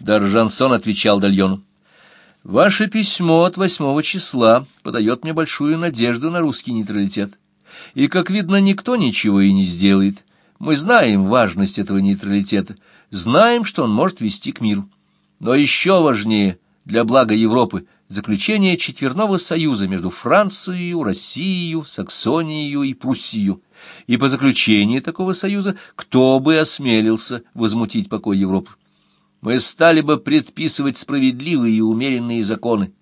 Даржансон отвечал Дальону. Ваше письмо от восьмого числа подает мне большую надежду на русский нейтралитет. И, как видно, никто ничего и не сделает. Мы знаем важность этого нейтралитета, знаем, что он может вести к миру. Но еще важнее для блага Европы заключение четверного союза между Францией, Россией, Саксонией и Пруссией. И по заключении такого союза кто бы осмелился возмутить покой Европы? Мы стали бы предписывать справедливые и умеренные законы.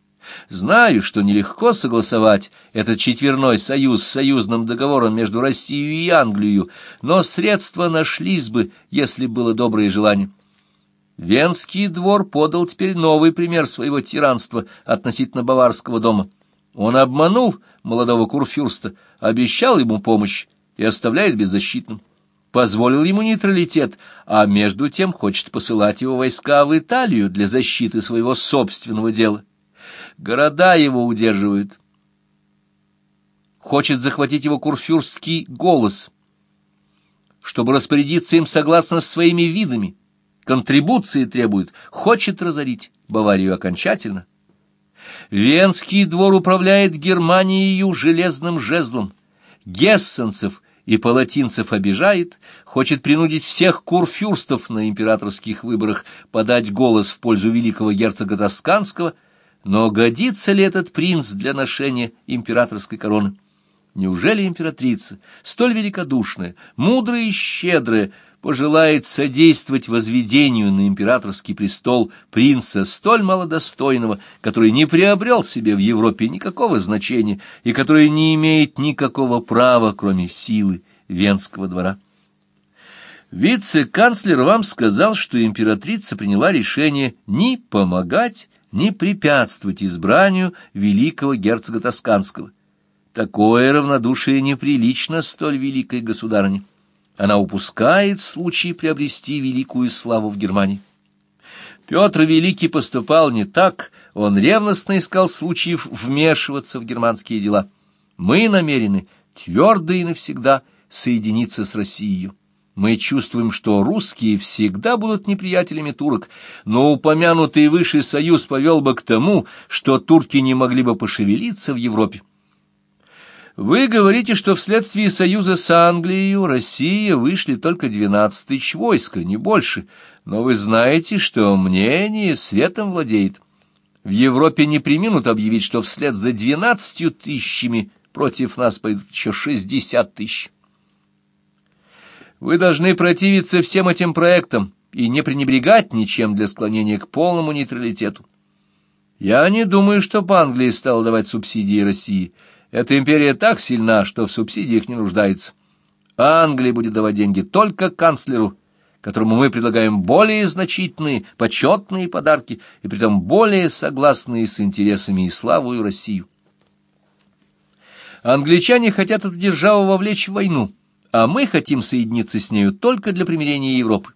Знаю, что нелегко согласовать этот четверной союз с союзным договором между Россией и Англией, но средства нашлись бы, если было доброе желание. Венский двор подал теперь новый пример своего тиранства относительно Баварского дома. Он обманул молодого курфюрста, обещал ему помощь и оставляет беззащитным. Позволил ему нейтралитет, а между тем хочет посылать его войска в Италию для защиты своего собственного дела. Города его удерживают. Хочет захватить его курфюрстский голос, чтобы распорядиться им согласно своими видами контрибуции требует, хочет разорить Баварию окончательно. Венский двор управляет Германией железным жезлом. Гессенцев и палатинцев обижает, хочет принудить всех курфюрстов на императорских выборах подать голос в пользу великого герцога Тосканского, но годится ли этот принц для ношения императорской короны? Неужели императрица, столь великодушная, мудрая и щедрая, пожелает содействовать возведению на императорский престол принца столь малодостойного, который не приобрел себе в Европе никакого значения и который не имеет никакого права, кроме силы Венского двора. Вице-канцлер вам сказал, что императрица приняла решение ни помогать, ни препятствовать избранию великого герцога Тосканского. Такое равнодушие неприлично столь великой государыне. Она упускает случай приобрести великую славу в Германии. Петр Великий поступал не так, он ревностно искал случаев вмешиваться в германские дела. Мы намерены твердо и навсегда соединиться с Россией. Мы чувствуем, что русские всегда будут неприятелями турок, но упомянутый выше союз повел бы к тому, что турки не могли бы пошевелиться в Европе. Вы говорите, что вследствие союза с Англией Россия вышли только двенадцать тысяч войска, не больше, но вы знаете, что мнение светом владеет. В Европе не приминут объявить, что вслед за двенадцатью тысячами против нас пойдут еще шестьдесят тысяч. Вы должны противиться всем этим проектам и не пренебрегать ничем для склонения к полному нейтралитету. Я не думаю, что Англия стала давать субсидии России – эта империя так сильна, что в субсидиях не нуждается. Англия будет давать деньги только канцлеру, которому мы предлагаем более значительные, почетные подарки, и притом более согласные с интересами и славою Россию. Англичане хотят эту державу вовлечь в войну, а мы хотим соединиться с нею только для примирения Европы.